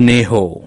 સ્નેહો.